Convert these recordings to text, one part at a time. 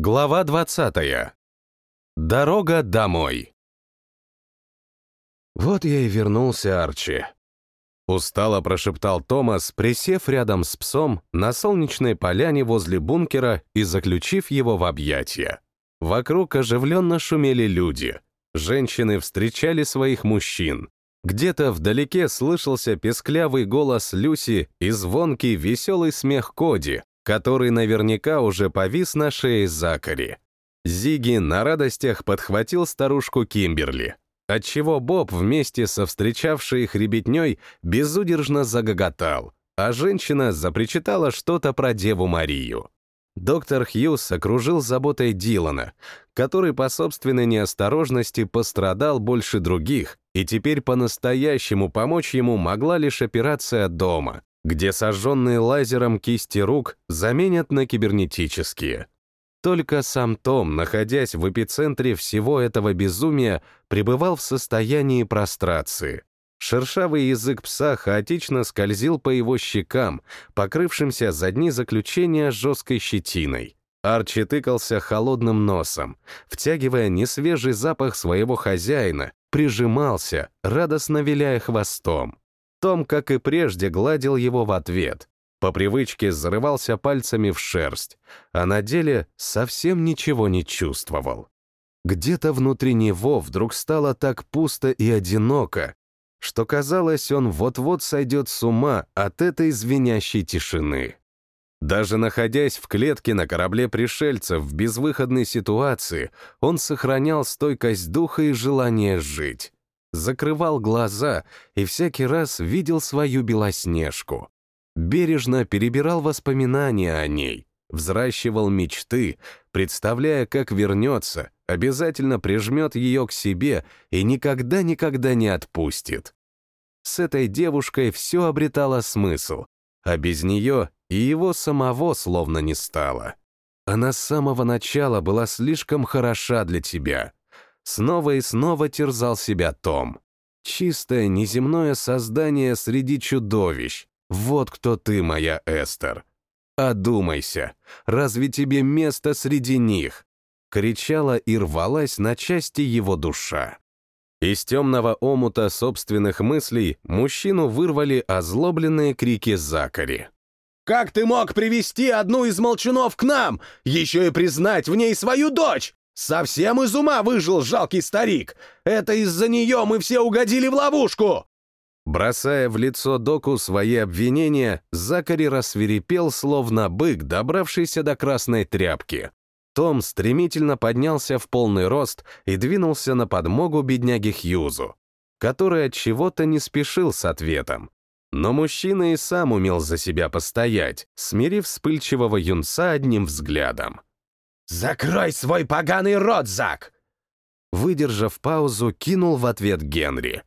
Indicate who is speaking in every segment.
Speaker 1: Глава 20. Дорога домой. Вот я и вернулся, Арчи. Устало прошептал Томас, присев рядом с псом на солнечной поляне возле бункера и заключив его в объятия. Вокруг оживленно шумели люди. Женщины встречали своих мужчин. Где-то вдалеке слышался песклявый голос Люси и звонкий веселый смех Коди, который наверняка уже повис на шее Закари. Зиги на радостях подхватил старушку Кимберли, отчего Боб вместе со встречавшей их ребятней безудержно загоготал, а женщина запричитала что-то про Деву Марию. Доктор Хьюз окружил заботой Дилана, который по собственной неосторожности пострадал больше других, и теперь по-настоящему помочь ему могла лишь операция дома, где сожженные лазером кисти рук заменят на кибернетические. Только сам Том, находясь в эпицентре всего этого безумия, пребывал в состоянии прострации. Шершавый язык пса хаотично скользил по его щекам, покрывшимся за дни заключения жесткой щетиной. Арчи тыкался холодным носом, втягивая несвежий запах своего хозяина, прижимался, радостно виляя хвостом. Том, как и прежде, гладил его в ответ. По привычке зарывался пальцами в шерсть, а на деле совсем ничего не чувствовал. Где-то внутри него вдруг стало так пусто и одиноко, что казалось, он вот-вот сойдет с ума от этой звенящей тишины. Даже находясь в клетке на корабле пришельцев в безвыходной ситуации, он сохранял стойкость духа и желание жить закрывал глаза и всякий раз видел свою Белоснежку. Бережно перебирал воспоминания о ней, взращивал мечты, представляя, как вернется, обязательно прижмет ее к себе и никогда-никогда не отпустит. С этой девушкой все обретало смысл, а без нее и его самого словно не стало. Она с самого начала была слишком хороша для тебя — Снова и снова терзал себя Том. Чистое неземное создание среди чудовищ. Вот кто ты, моя Эстер. Одумайся, разве тебе место среди них? Кричала и рвалась на части его душа. Из темного омута собственных мыслей мужчину вырвали озлобленные крики Закари.
Speaker 2: «Как ты мог привести одну из молчунов к нам, еще и признать в ней свою дочь? Совсем из ума выжил жалкий старик! Это из-за нее мы все угодили в ловушку!»
Speaker 1: Бросая в лицо доку свои обвинения, Закари рассверепел, словно бык, добравшийся до красной тряпки. Том стремительно поднялся в полный рост и двинулся на подмогу бедняге Хьюзу, который от чего-то не спешил с ответом. Но мужчина и сам умел за себя постоять, смирив вспыльчивого юнца одним взглядом.
Speaker 2: «Закрой свой поганый рот, Зак!»
Speaker 1: Выдержав паузу, кинул в ответ Генри.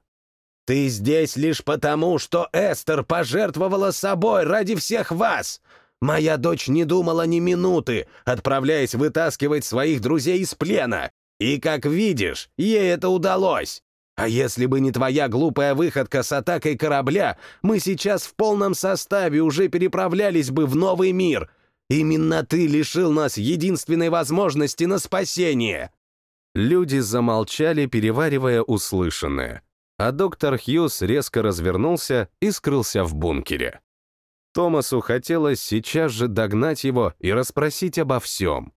Speaker 2: «Ты здесь лишь потому, что Эстер пожертвовала собой ради всех вас! Моя дочь не думала ни минуты, отправляясь вытаскивать своих друзей из плена, и, как видишь, ей это удалось!» А если бы не твоя глупая выходка с атакой корабля, мы сейчас в полном составе уже переправлялись бы в новый мир, Именно ты лишил нас единственной возможности на спасение!»
Speaker 1: Люди замолчали, переваривая услышанное, а доктор Хьюз резко развернулся и скрылся в бункере. Томасу хотелось сейчас же догнать его и расспросить обо всем.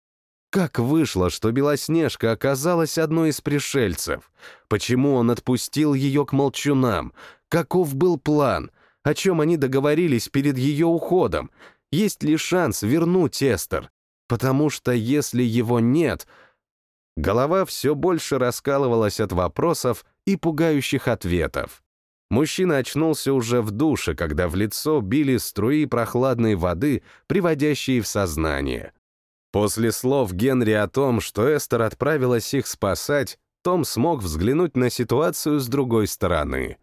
Speaker 1: Как вышло, что Белоснежка оказалась одной из пришельцев? Почему он отпустил ее к молчунам? Каков был план? О чем они договорились перед ее уходом? Есть ли шанс вернуть Эстер, потому что если его нет... Голова все больше раскалывалась от вопросов и пугающих ответов. Мужчина очнулся уже в душе, когда в лицо били струи прохладной воды, приводящие в сознание. После слов Генри о том, что Эстер отправилась их спасать, том смог взглянуть на ситуацию с другой стороны.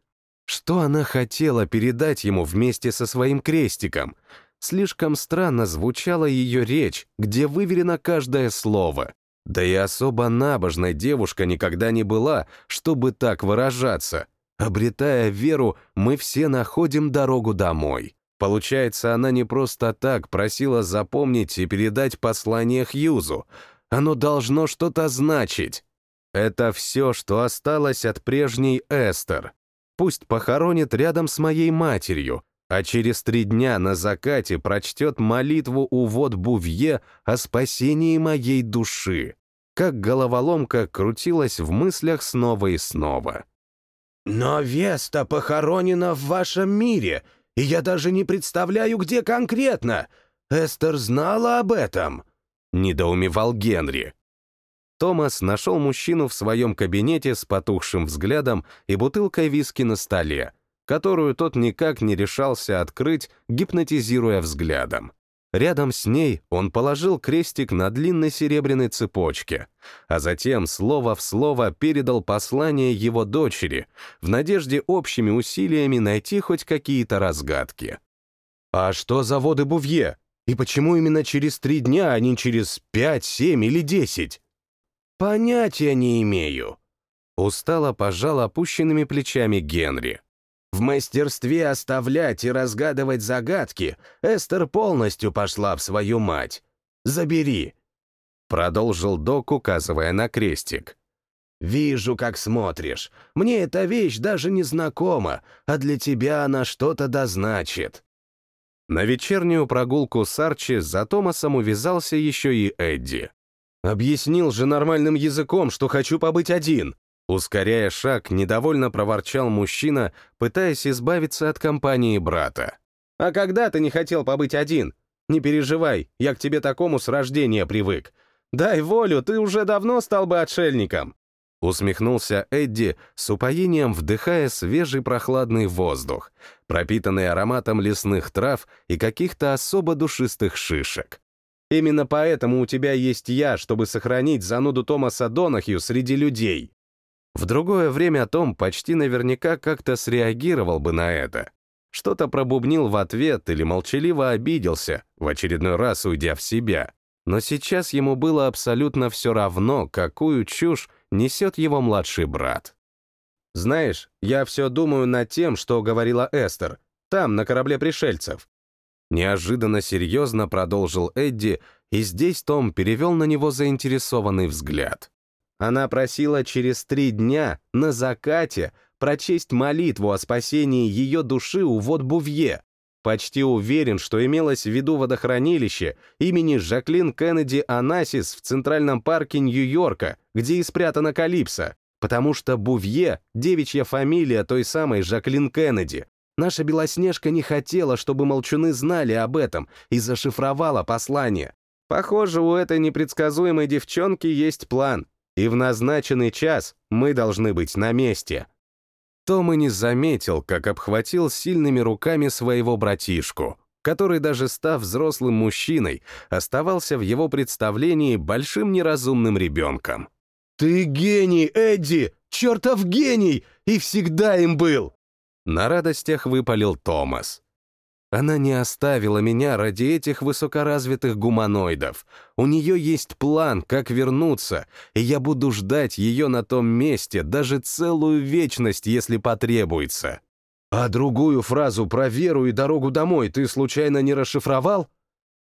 Speaker 1: Что она хотела передать ему вместе со своим крестиком — Слишком странно звучала ее речь, где выверено каждое слово. Да и особо набожной девушка никогда не была, чтобы так выражаться. Обретая веру, мы все находим дорогу домой. Получается, она не просто так просила запомнить и передать послание Хьюзу. Оно должно что-то значить. Это все, что осталось от прежней Эстер. Пусть похоронит рядом с моей матерью, а через три дня на закате прочтет молитву у вод Бувье о спасении моей души. Как головоломка крутилась в мыслях снова и снова.
Speaker 2: «Но Веста похоронена в вашем мире, и я даже не представляю, где конкретно. Эстер знала об этом?»
Speaker 1: — недоумевал Генри. Томас нашел мужчину в своем кабинете с потухшим взглядом и бутылкой виски на столе, которую тот никак не решался открыть, гипнотизируя взглядом. Рядом с ней он положил крестик на длинной серебряной цепочке, а затем слово в слово передал послание его дочери в надежде общими усилиями найти хоть какие-то разгадки. «А что за воды Бувье? И почему именно через три дня, а не через пять, семь или десять?» «Понятия не имею», — устало пожал опущенными плечами Генри.
Speaker 2: В мастерстве оставлять и разгадывать загадки Эстер полностью пошла в свою мать. «Забери», — продолжил док, указывая на крестик. «Вижу, как смотришь. Мне эта вещь даже не знакома, а для тебя она что-то дозначит».
Speaker 1: На вечернюю прогулку с Арчи за Томасом увязался еще и Эдди.
Speaker 2: Объяснил же нормальным языком, что хочу побыть один.
Speaker 1: Ускоряя шаг, недовольно проворчал мужчина, пытаясь избавиться от компании брата.
Speaker 3: «А когда ты не хотел побыть один? Не переживай, я к тебе такому с рождения привык. Дай волю, ты уже давно стал бы отшельником».
Speaker 1: Усмехнулся Эдди, с упоением вдыхая свежий прохладный воздух, пропитанный ароматом лесных трав и каких-то особо душистых шишек.
Speaker 3: Именно поэтому у тебя есть я, чтобы сохранить зануду Томаса Донахью среди людей.
Speaker 1: В другое время Том почти наверняка как-то среагировал бы на это. Что-то пробубнил в ответ или молчаливо обиделся, в очередной раз уйдя в себя. Но сейчас ему было абсолютно все равно, какую чушь несет его младший брат.
Speaker 3: «Знаешь, я все думаю над тем, что говорила Эстер, там, на корабле пришельцев.
Speaker 1: Неожиданно серьезно продолжил Эдди, и здесь Том перевел на него заинтересованный взгляд.
Speaker 3: Она просила через три дня, на закате, прочесть молитву о спасении ее души у вод Бувье. Почти уверен, что имелось в виду водохранилище имени Жаклин Кеннеди Анасис в Центральном парке Нью-Йорка, где и спрятана Калипсо, потому что Бувье — девичья фамилия той самой Жаклин Кеннеди, Наша Белоснежка не хотела, чтобы молчуны знали об этом и зашифровала послание. Похоже, у этой непредсказуемой девчонки есть план, и в назначенный час мы должны быть на месте.
Speaker 1: Том и не заметил, как обхватил сильными руками своего братишку, который, даже став взрослым мужчиной, оставался в его представлении большим неразумным ребенком.
Speaker 2: «Ты гений, Эдди! Чертов гений! И всегда им был!»
Speaker 1: На радостях выпалил Томас. Она не оставила меня ради этих высокоразвитых гуманоидов. У нее есть план, как вернуться, и я буду ждать ее на том месте даже целую вечность, если потребуется.
Speaker 2: А другую фразу про веру и дорогу домой ты случайно не расшифровал?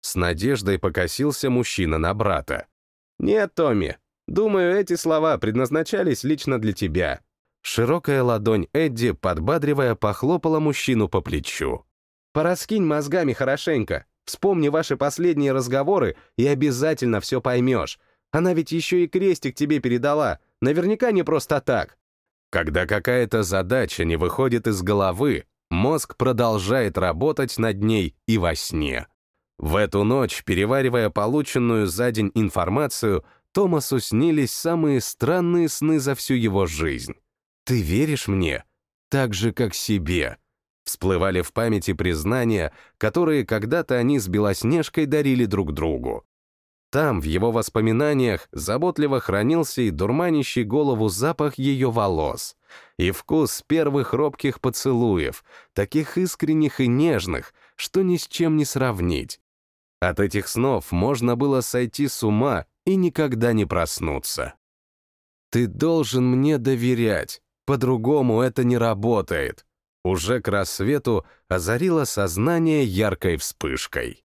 Speaker 1: С надеждой покосился мужчина на брата.
Speaker 3: Нет, Томми, думаю, эти слова предназначались лично для тебя.
Speaker 1: Широкая ладонь Эдди, подбадривая, похлопала мужчину по плечу.
Speaker 3: «Пораскинь мозгами хорошенько. Вспомни ваши последние разговоры и обязательно все поймешь. Она ведь еще и крестик тебе передала. Наверняка не просто так».
Speaker 1: Когда какая-то задача не выходит из головы, мозг продолжает работать над ней и во сне. В эту ночь, переваривая полученную за день информацию, Томасу снились самые странные сны за всю его жизнь. «Ты веришь мне? Так же, как себе». Всплывали в памяти признания, которые когда-то они с Белоснежкой дарили друг другу. Там, в его воспоминаниях, заботливо хранился и дурманящий голову запах ее волос, и вкус первых робких поцелуев, таких искренних и нежных, что ни с чем не сравнить. От этих снов можно было сойти с ума и никогда не проснуться. «Ты должен мне доверять», по-другому это не работает. Уже к рассвету озарило сознание яркой вспышкой.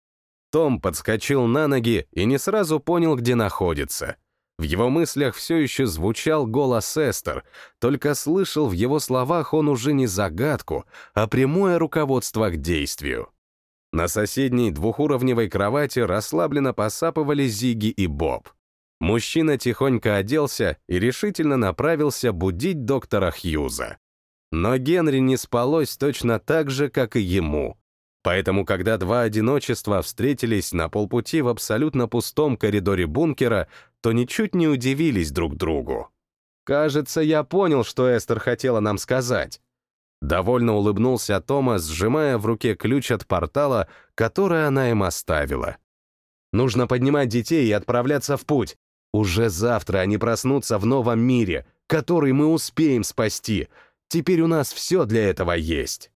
Speaker 1: Том подскочил на ноги и не сразу понял, где находится. В его мыслях все еще звучал голос Эстер, только слышал в его словах он уже не загадку, а прямое руководство к действию. На соседней двухуровневой кровати расслабленно посапывали Зиги и Боб. Мужчина тихонько оделся и решительно направился будить доктора Хьюза. Но Генри не спалось точно так же, как и ему. Поэтому, когда два одиночества встретились на полпути в абсолютно пустом коридоре бункера, то ничуть не удивились друг другу. «Кажется, я понял, что Эстер хотела нам сказать». Довольно улыбнулся Томас, сжимая в руке ключ от портала, который она им оставила. «Нужно поднимать детей и отправляться в путь. Уже завтра они проснутся в новом мире, который мы успеем спасти. Теперь у нас все для этого есть».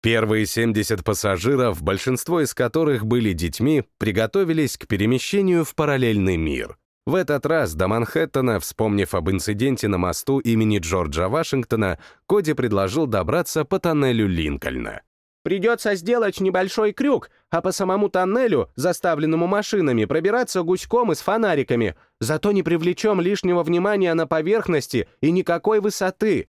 Speaker 1: Первые 70 пассажиров, большинство из которых были детьми, приготовились к перемещению в параллельный мир. В этот раз до Манхэттена, вспомнив об инциденте на мосту имени Джорджа Вашингтона, Коди предложил добраться по тоннелю Линкольна.
Speaker 4: Придется сделать небольшой крюк, а по самому тоннелю, заставленному машинами, пробираться гуськом и с фонариками. Зато не привлечем лишнего внимания на поверхности и никакой высоты.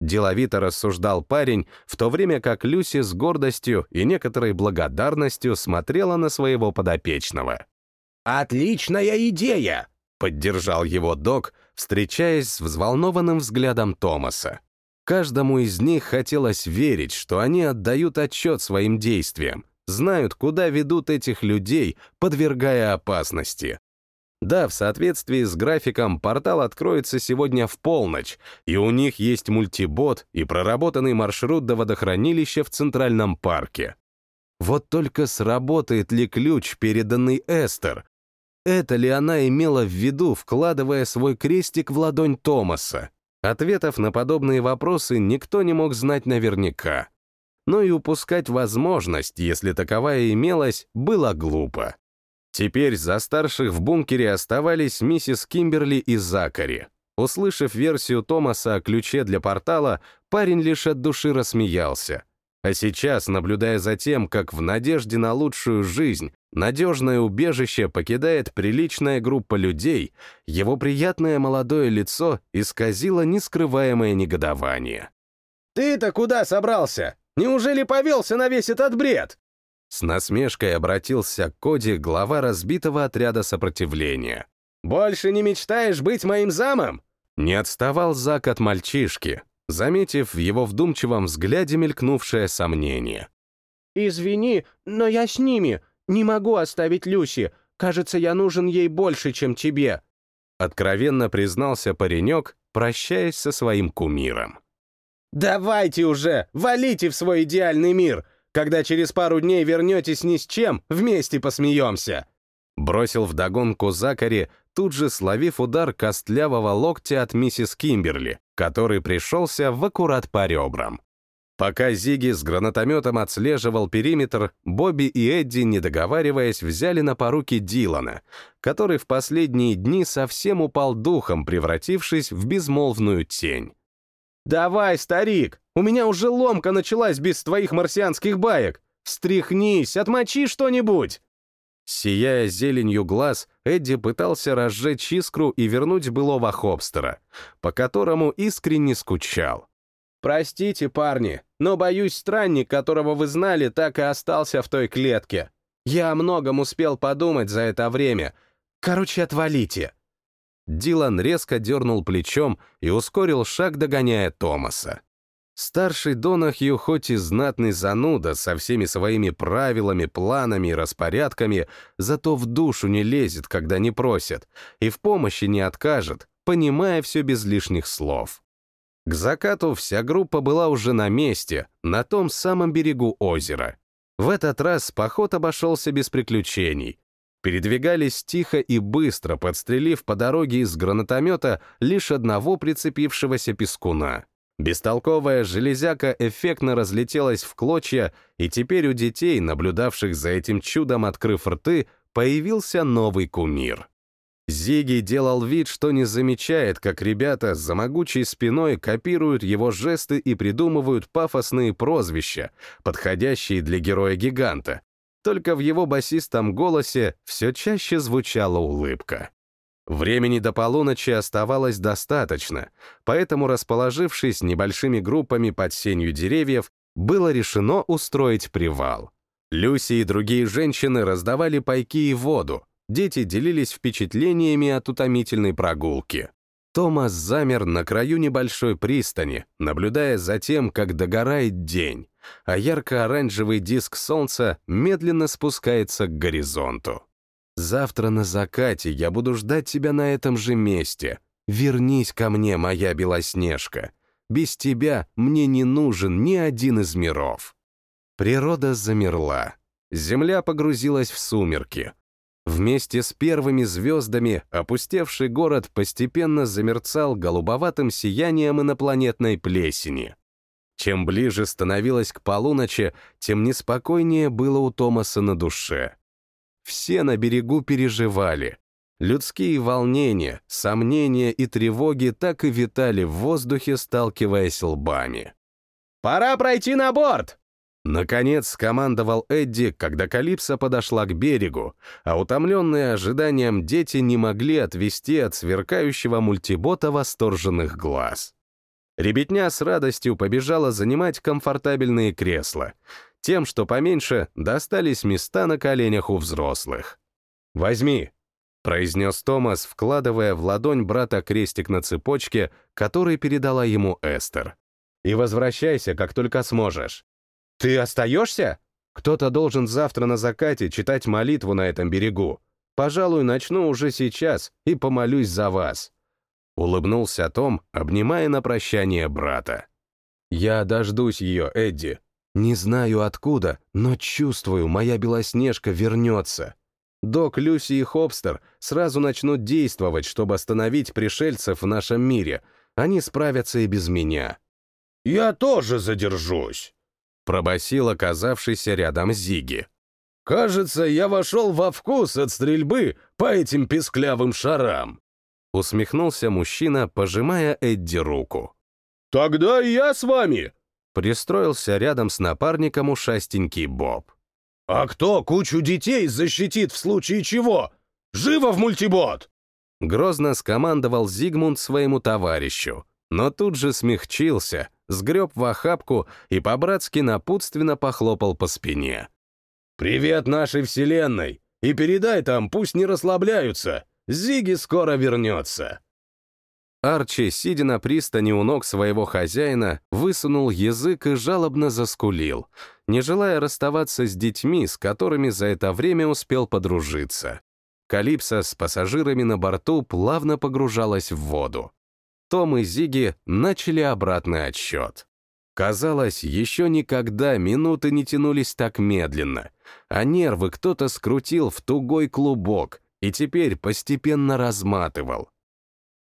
Speaker 1: Деловито рассуждал парень, в то время как Люси с гордостью и некоторой благодарностью смотрела на своего подопечного.
Speaker 2: «Отличная идея!»
Speaker 1: — поддержал его док, встречаясь с взволнованным взглядом Томаса. Каждому из них хотелось верить, что они отдают отчет своим действиям, знают, куда ведут этих людей, подвергая опасности. Да, в соответствии с графиком портал откроется сегодня в полночь, и у них есть мультибот и проработанный маршрут до водохранилища в Центральном парке. Вот только сработает ли ключ, переданный Эстер? Это ли она имела в виду, вкладывая свой крестик в ладонь Томаса? Ответов на подобные вопросы никто не мог знать наверняка. Но и упускать возможность, если таковая имелась, было глупо. Теперь за старших в бункере оставались миссис Кимберли и Закари. Услышав версию Томаса о ключе для портала, парень лишь от души рассмеялся. А сейчас, наблюдая за тем, как в надежде на лучшую жизнь надежное убежище покидает приличная группа людей, его приятное молодое лицо исказило нескрываемое негодование.
Speaker 4: «Ты-то куда собрался? Неужели повелся на весь этот бред?»
Speaker 1: С насмешкой обратился к Коди, глава разбитого отряда сопротивления.
Speaker 4: «Больше не мечтаешь быть моим замом?»
Speaker 1: Не отставал Зак от мальчишки, заметив в его вдумчивом взгляде мелькнувшее сомнение.
Speaker 4: «Извини, но я с ними. Не могу оставить Люси. Кажется, я нужен ей больше, чем тебе».
Speaker 1: Откровенно признался паренек, прощаясь со своим кумиром.
Speaker 4: «Давайте уже, валите в свой идеальный мир. Когда через пару дней вернетесь ни с чем, вместе посмеемся».
Speaker 1: Бросил вдогонку Закари, тут же словив удар костлявого локтя от миссис Кимберли, который пришелся в аккурат по ребрам. Пока Зиги с гранатометом отслеживал периметр, Бобби и Эдди, не договариваясь, взяли на поруки Дилана, который в последние дни совсем упал духом, превратившись в безмолвную тень.
Speaker 4: «Давай, старик, у меня уже ломка началась без твоих марсианских баек. Встряхнись, отмочи что-нибудь!»
Speaker 1: Сияя зеленью глаз, Эдди пытался разжечь искру и вернуть былого Хобстера, по которому искренне скучал.
Speaker 4: «Простите, парни, но, боюсь, странник, которого вы знали, так и остался в той клетке. Я о многом успел подумать за это время. Короче, отвалите».
Speaker 1: Дилан резко дернул плечом и ускорил шаг, догоняя Томаса. Старший Донахью хоть и знатный зануда со всеми своими правилами, планами и распорядками, зато в душу не лезет, когда не просят, и в помощи не откажет, понимая все без лишних слов. К закату вся группа была уже на месте, на том самом берегу озера. В этот раз поход обошелся без приключений. Передвигались тихо и быстро, подстрелив по дороге из гранатомета лишь одного прицепившегося пескуна. Бестолковая железяка эффектно разлетелась в клочья, и теперь у детей, наблюдавших за этим чудом, открыв рты, появился новый кумир. Зиги делал вид, что не замечает, как ребята за могучей спиной копируют его жесты и придумывают пафосные прозвища, подходящие для героя-гиганта. только в его басистом голосе все чаще звучала улыбка. Времени до полуночи оставалось достаточно, поэтому, расположившись небольшими группами под сенью деревьев, было решено устроить привал. Люси и другие женщины раздавали пайки и воду, дети делились впечатлениями от утомительной прогулки. Томас замер на краю небольшой пристани, наблюдая за тем, как догорает день, а ярко-оранжевый диск солнца медленно спускается к горизонту. «Завтра на закате я буду ждать тебя на этом же месте. Вернись ко мне, моя Белоснежка. Без тебя мне не нужен ни один из миров». Природа замерла. Земля погрузилась в сумерки. Вместе с первыми звездами опустевший город постепенно замерцал голубоватым сиянием инопланетной плесени. Чем ближе становилось к полуночи, тем неспокойнее было у Томаса на душе. Все на берегу переживали. Людские волнения, сомнения и тревоги так и витали в воздухе, сталкиваясь лбами.
Speaker 4: «Пора пройти на борт!»
Speaker 1: Наконец скомандовал Эдди, когда Калипсо подошла к берегу, а утомленные ожиданием дети не могли отвести от сверкающего мультибота восторженных глаз. Ребятня с радостью побежала занимать комфортабельные кресла. Тем, что поменьше, достались места на коленях у взрослых. «Возьми», — произнес Томас, вкладывая в ладонь брата крестик на цепочке, который передала ему Эстер. «И возвращайся, как только сможешь». «Ты остаешься?» «Кто-то должен завтра на закате читать молитву на этом берегу. Пожалуй, начну уже сейчас и помолюсь за вас». Улыбнулся Том, обнимая на прощание брата. «Я дождусь ее, Эдди. Не знаю откуда, но чувствую, моя Белоснежка вернется. Док, Люси и Хопстер сразу начнут действовать, чтобы остановить пришельцев в нашем мире. Они справятся и без меня».
Speaker 2: «Я тоже задержусь», —
Speaker 1: пробасил оказавшийся рядом Зиги.
Speaker 2: «Кажется, я вошел во вкус от стрельбы по этим песклявым шарам».
Speaker 1: Усмехнулся мужчина, пожимая Эдди руку.
Speaker 2: «Тогда и я с вами!»
Speaker 1: Пристроился рядом с напарником ушастенький Боб.
Speaker 2: «А кто кучу детей защитит в случае чего? Живо в мультибот!»
Speaker 1: Грозно скомандовал Зигмунд своему товарищу, но тут же смягчился, сгреб в охапку и по-братски напутственно похлопал по спине.
Speaker 2: «Привет нашей вселенной! И передай там, пусть не расслабляются! Зиги скоро вернется!»
Speaker 1: Арчи, сидя на пристани у ног своего хозяина, высунул язык и жалобно заскулил, не желая расставаться с детьми, с которыми за это время успел подружиться. Калипсо с пассажирами на борту плавно погружалась в воду. Том и Зиги начали обратный отсчет. Казалось, еще никогда минуты не тянулись так медленно, а нервы кто-то скрутил в тугой клубок — и теперь постепенно разматывал.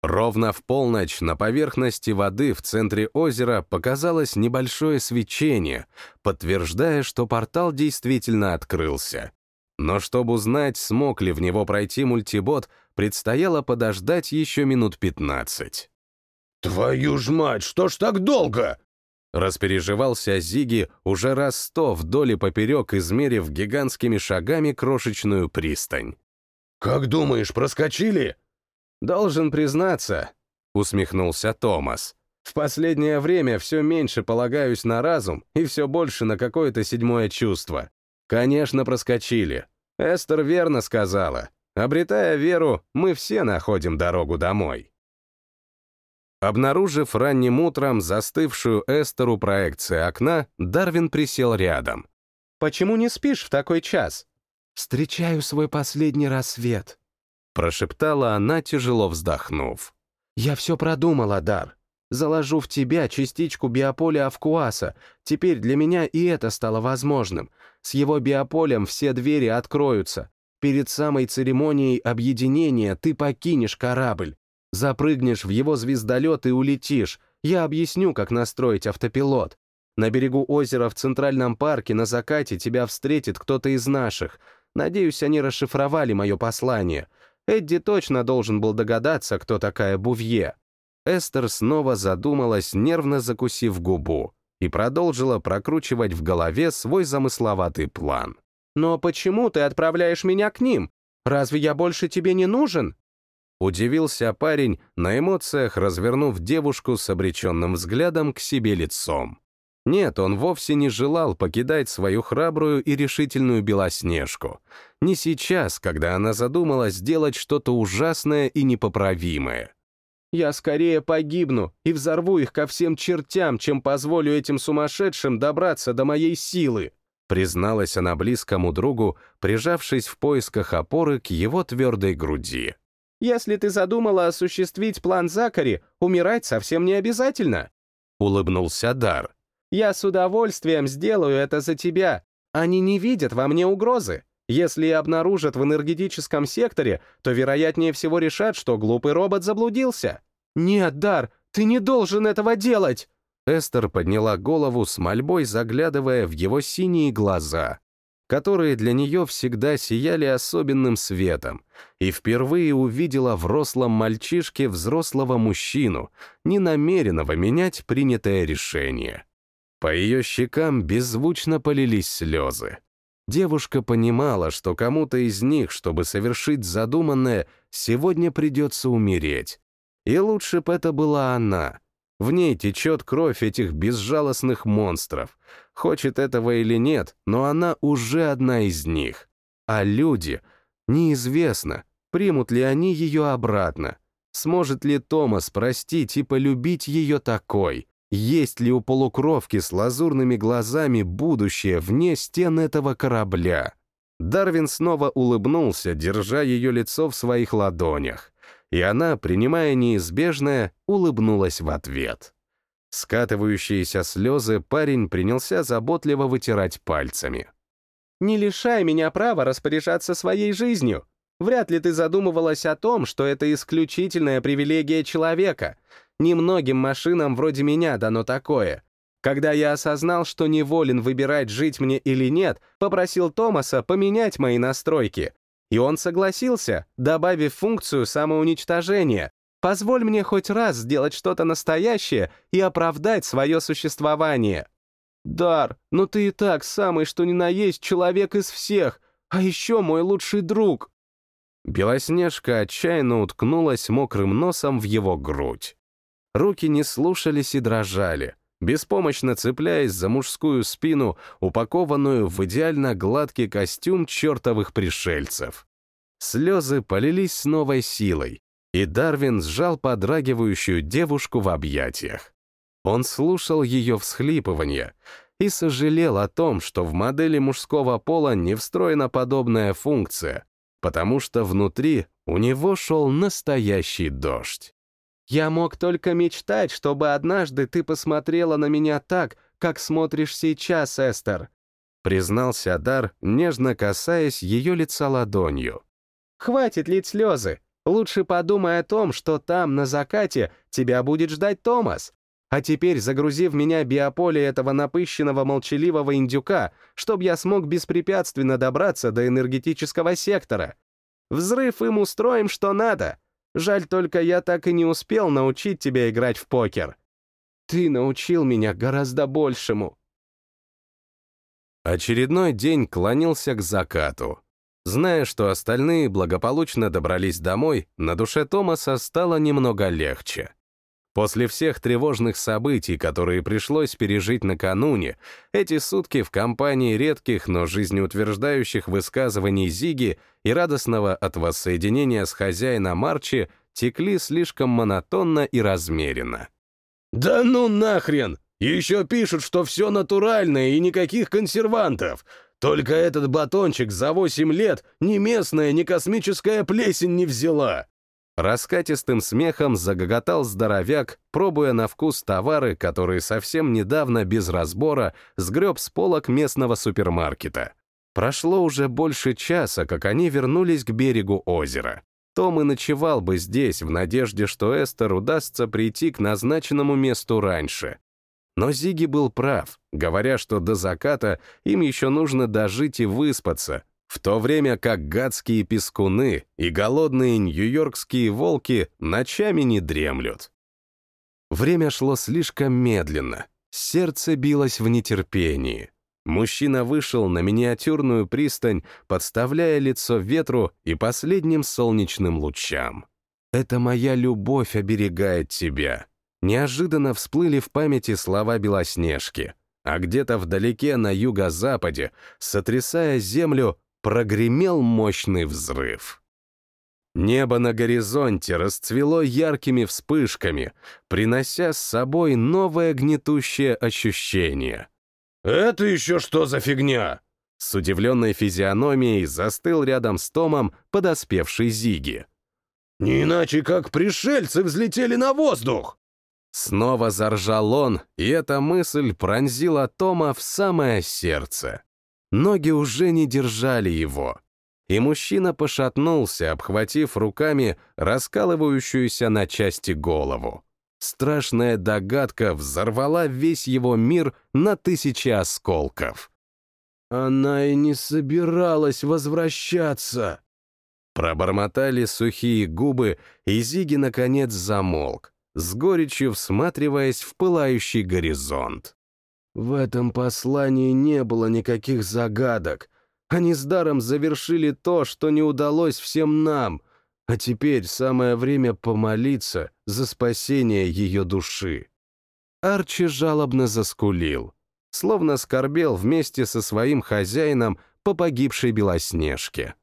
Speaker 1: Ровно в полночь на поверхности воды в центре озера показалось небольшое свечение, подтверждая, что портал действительно открылся. Но чтобы узнать, смог ли в него пройти мультибот, предстояло подождать еще минут 15.
Speaker 2: «Твою ж мать, что ж так долго?»
Speaker 1: Распереживался Зиги уже раз сто вдоль и поперек, измерив гигантскими шагами крошечную пристань.
Speaker 2: «Как думаешь, проскочили?»
Speaker 1: «Должен признаться», — усмехнулся Томас. «В последнее время все меньше полагаюсь на разум и все больше на какое-то седьмое чувство. Конечно, проскочили. Эстер верно сказала. Обретая веру, мы все находим дорогу домой». Обнаружив ранним утром застывшую Эстеру проекции окна, Дарвин присел рядом. «Почему не спишь в такой час?»
Speaker 4: «Встречаю свой последний рассвет», —
Speaker 1: прошептала она, тяжело вздохнув.
Speaker 4: «Я все продумала, Дар. Заложу в тебя частичку биополя Авкуаса. Теперь для меня и это стало возможным. С его биополем все двери откроются. Перед самой церемонией объединения ты покинешь корабль. Запрыгнешь в его звездолет и улетишь. Я объясню, как настроить автопилот. На берегу озера в Центральном парке на закате тебя встретит кто-то из наших. Надеюсь, они расшифровали мое послание. Эдди точно должен был догадаться, кто такая Бувье. Эстер снова задумалась, нервно закусив губу, и продолжила прокручивать в голове свой замысловатый план. Но почему ты отправляешь меня к ним? Разве я больше тебе не нужен?»
Speaker 1: Удивился парень, на эмоциях развернув девушку с обреченным взглядом к себе лицом. Нет, он вовсе не желал покидать свою храбрую и решительную Белоснежку. Не сейчас, когда она задумала сделать что-то ужасное и непоправимое.
Speaker 4: «Я скорее погибну и взорву их ко всем чертям, чем позволю этим сумасшедшим добраться до моей силы»,
Speaker 1: призналась она близкому другу, прижавшись в поисках опоры к его твердой груди.
Speaker 4: Если ты задумала осуществить план Закари, умирать совсем не обязательно.
Speaker 1: Улыбнулся Дар.
Speaker 4: Я с удовольствием сделаю это за тебя. Они не видят во мне угрозы. Если обнаружат в энергетическом секторе, то вероятнее всего решат, что глупый робот заблудился. Нет, Дар, ты не должен этого делать.
Speaker 1: Эстер подняла голову с мольбой, заглядывая в его синие глаза которые для нее всегда сияли особенным светом, и впервые увидела в рослом мальчишке взрослого мужчину, не намеренного менять принятое решение. По ее щекам беззвучно полились слезы. Девушка понимала, что кому-то из них, чтобы совершить задуманное, сегодня придется умереть. И лучше бы это была она — в ней течет кровь этих безжалостных монстров. Хочет этого или нет, но она уже одна из них. А люди... Неизвестно, примут ли они ее обратно. Сможет ли Томас простить и полюбить ее такой? Есть ли у полукровки с лазурными глазами будущее вне стен этого корабля? Дарвин снова улыбнулся, держа ее лицо в своих ладонях и она, принимая неизбежное, улыбнулась в ответ. Скатывающиеся слезы парень принялся заботливо вытирать пальцами.
Speaker 4: «Не лишай меня права распоряжаться своей жизнью. Вряд ли ты задумывалась о том, что это исключительная привилегия человека. Немногим машинам вроде меня дано такое. Когда я осознал, что неволен выбирать, жить мне или нет, попросил Томаса поменять мои настройки, и он согласился, добавив функцию самоуничтожения. Позволь мне хоть раз сделать что-то настоящее и оправдать свое существование. Дар, ну ты и так самый что ни на есть человек из всех, а еще мой лучший друг.
Speaker 1: Белоснежка отчаянно уткнулась мокрым носом в его грудь. Руки не слушались и дрожали, беспомощно цепляясь за мужскую спину, упакованную в идеально гладкий костюм чертовых пришельцев. Слезы полились с новой силой, и Дарвин сжал подрагивающую девушку в объятиях. Он слушал ее всхлипывания и сожалел о том, что в модели мужского пола не встроена подобная функция, потому что внутри у него шел настоящий дождь.
Speaker 4: Я мог только мечтать, чтобы однажды ты посмотрела на меня так, как смотришь сейчас, Эстер», —
Speaker 1: признался Дар, нежно касаясь ее лица ладонью.
Speaker 4: «Хватит лить слезы. Лучше подумай о том, что там, на закате, тебя будет ждать Томас. А теперь загрузи в меня биополе этого напыщенного молчаливого индюка, чтобы я смог беспрепятственно добраться до энергетического сектора. Взрыв им устроим, что надо». Жаль только, я так и не успел научить тебя играть в покер. Ты научил меня гораздо большему.
Speaker 1: Очередной день клонился к закату. Зная, что остальные благополучно добрались домой, на душе Томаса стало немного легче. После всех тревожных событий, которые пришлось пережить накануне, эти сутки в компании редких, но жизнеутверждающих высказываний Зиги и радостного от воссоединения с хозяином Марчи текли слишком монотонно и размеренно.
Speaker 2: «Да ну нахрен! Еще пишут, что все натуральное и никаких консервантов. Только этот батончик за восемь лет ни местная, ни космическая плесень не взяла.
Speaker 1: Раскатистым смехом загоготал здоровяк, пробуя на вкус товары, которые совсем недавно без разбора сгреб с полок местного супермаркета. Прошло уже больше часа, как они вернулись к берегу озера. Том и ночевал бы здесь, в надежде, что Эстер удастся прийти к назначенному месту раньше. Но Зиги был прав, говоря, что до заката им еще нужно дожить и выспаться, в то время как гадские пескуны и голодные нью-йоркские волки ночами не дремлют. Время шло слишком медленно, сердце билось в нетерпении. Мужчина вышел на миниатюрную пристань, подставляя лицо ветру и последним солнечным лучам. «Это моя любовь оберегает тебя». Неожиданно всплыли в памяти слова Белоснежки, а где-то вдалеке на юго-западе, сотрясая землю, прогремел мощный взрыв. Небо на горизонте расцвело яркими вспышками, принося с собой новое гнетущее ощущение.
Speaker 2: «Это еще что за фигня?»
Speaker 1: С удивленной физиономией застыл рядом с Томом подоспевший Зиги.
Speaker 2: «Не иначе, как пришельцы взлетели на воздух!»
Speaker 1: Снова заржал он, и эта мысль пронзила Тома в самое сердце. Ноги уже не держали его, и мужчина пошатнулся, обхватив руками раскалывающуюся на части голову. Страшная догадка взорвала весь его мир на тысячи осколков.
Speaker 2: «Она и не собиралась возвращаться!»
Speaker 1: Пробормотали сухие губы, и Зиги, наконец, замолк, с горечью всматриваясь в пылающий горизонт.
Speaker 2: В этом послании не было никаких загадок. Они с даром завершили то, что не удалось всем нам, а теперь самое время помолиться за спасение ее души.
Speaker 1: Арчи жалобно заскулил, словно скорбел вместе со своим хозяином по погибшей Белоснежке.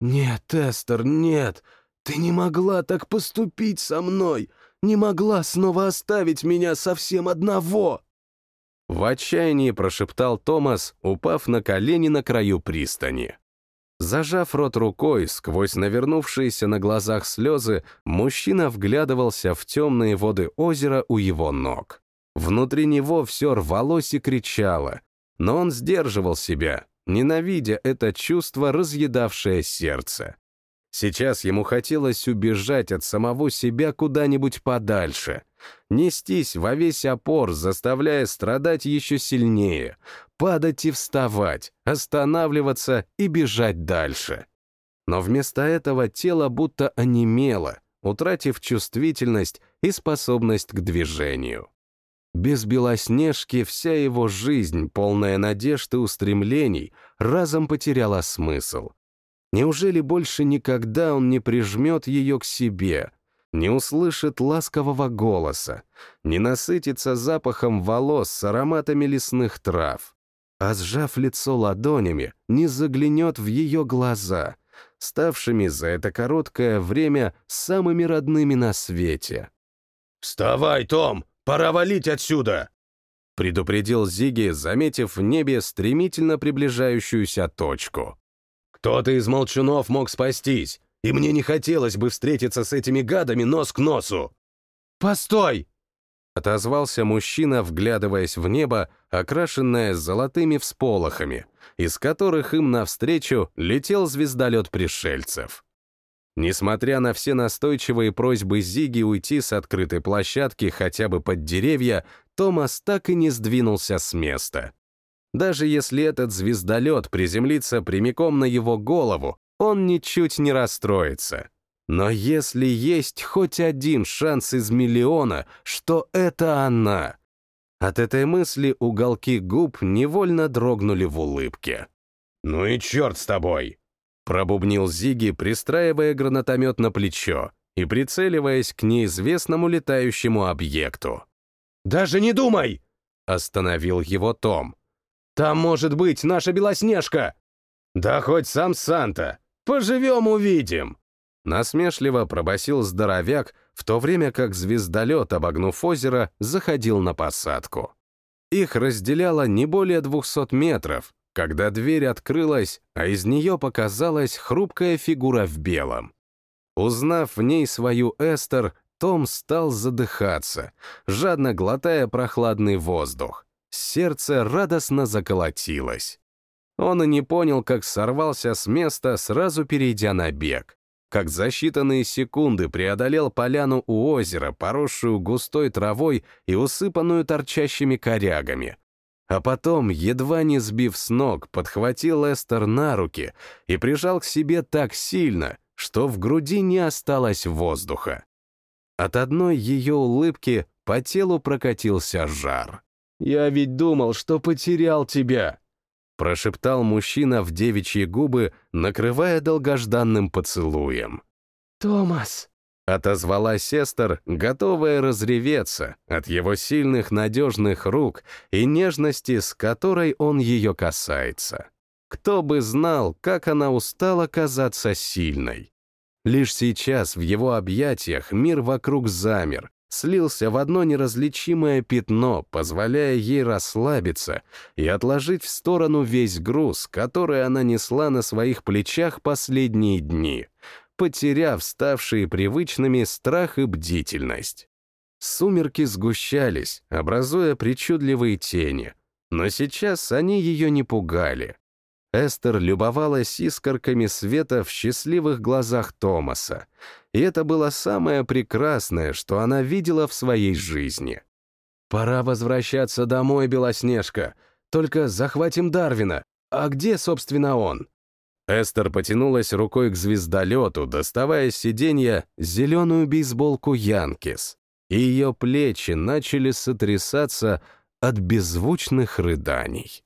Speaker 2: «Нет, Эстер, нет, ты не могла так поступить со мной, не могла снова оставить меня совсем одного!»
Speaker 1: В отчаянии прошептал Томас, упав на колени на краю пристани. Зажав рот рукой, сквозь навернувшиеся на глазах слезы, мужчина вглядывался в темные воды озера у его ног. Внутри него все рвалось и кричало, но он сдерживал себя, ненавидя это чувство, разъедавшее сердце. Сейчас ему хотелось убежать от самого себя куда-нибудь подальше, нестись во весь опор, заставляя страдать еще сильнее, падать и вставать, останавливаться и бежать дальше. Но вместо этого тело будто онемело, утратив чувствительность и способность к движению. Без Белоснежки вся его жизнь, полная надежд и устремлений, разом потеряла смысл. Неужели больше никогда он не прижмет ее к себе, не услышит ласкового голоса, не насытится запахом волос с ароматами лесных трав, а сжав лицо ладонями, не заглянет в ее глаза, ставшими за это короткое время самыми родными на свете.
Speaker 2: «Вставай, Том! Пора валить отсюда!»
Speaker 1: предупредил Зиги, заметив в небе стремительно приближающуюся точку.
Speaker 2: «Кто-то из молчунов мог спастись, и мне не хотелось бы встретиться с этими гадами нос к носу!»
Speaker 4: «Постой!»
Speaker 1: отозвался мужчина, вглядываясь в небо, окрашенное золотыми всполохами, из которых им навстречу летел звездолет пришельцев. Несмотря на все настойчивые просьбы Зиги уйти с открытой площадки хотя бы под деревья, Томас так и не сдвинулся с места. Даже если этот звездолет приземлится прямиком на его голову, он ничуть не расстроится. Но если есть хоть один шанс из миллиона, что это она... От этой мысли уголки губ невольно дрогнули в улыбке.
Speaker 2: «Ну и черт с тобой!»
Speaker 1: Пробубнил Зиги, пристраивая гранатомет на плечо и прицеливаясь к неизвестному летающему объекту.
Speaker 4: «Даже не думай!»
Speaker 1: Остановил его Том.
Speaker 4: «Там может быть наша Белоснежка!»
Speaker 2: «Да хоть сам Санта! Поживем, увидим!»
Speaker 1: Насмешливо пробасил здоровяк, в то время как звездолет, обогнув озеро, заходил на посадку. Их разделяло не более двухсот метров, когда дверь открылась, а из нее показалась хрупкая фигура в белом. Узнав в ней свою Эстер, том стал задыхаться, жадно глотая прохладный воздух. Сердце радостно заколотилось. Он и не понял, как сорвался с места, сразу перейдя на бег как за считанные секунды преодолел поляну у озера, поросшую густой травой и усыпанную торчащими корягами. А потом, едва не сбив с ног, подхватил Эстер на руки и прижал к себе так сильно, что в груди не осталось воздуха. От одной ее улыбки по телу прокатился жар.
Speaker 4: «Я ведь думал, что потерял тебя!»
Speaker 1: прошептал мужчина в девичьи губы, накрывая долгожданным поцелуем.
Speaker 4: «Томас!»
Speaker 1: — отозвалась Эстер, готовая разреветься от его сильных надежных рук и нежности, с которой он ее касается. Кто бы знал, как она устала казаться сильной. Лишь сейчас в его объятиях мир вокруг замер, слился в одно неразличимое пятно, позволяя ей расслабиться и отложить в сторону весь груз, который она несла на своих плечах последние дни, потеряв ставшие привычными страх и бдительность. Сумерки сгущались, образуя причудливые тени, но сейчас они ее не пугали. Эстер любовалась искорками света в счастливых глазах Томаса, и это было самое прекрасное, что она видела в своей жизни. «Пора возвращаться домой, Белоснежка. Только захватим Дарвина. А где, собственно, он?» Эстер потянулась рукой к звездолету, доставая с сиденья зеленую бейсболку Янкис, и ее плечи начали сотрясаться от беззвучных рыданий.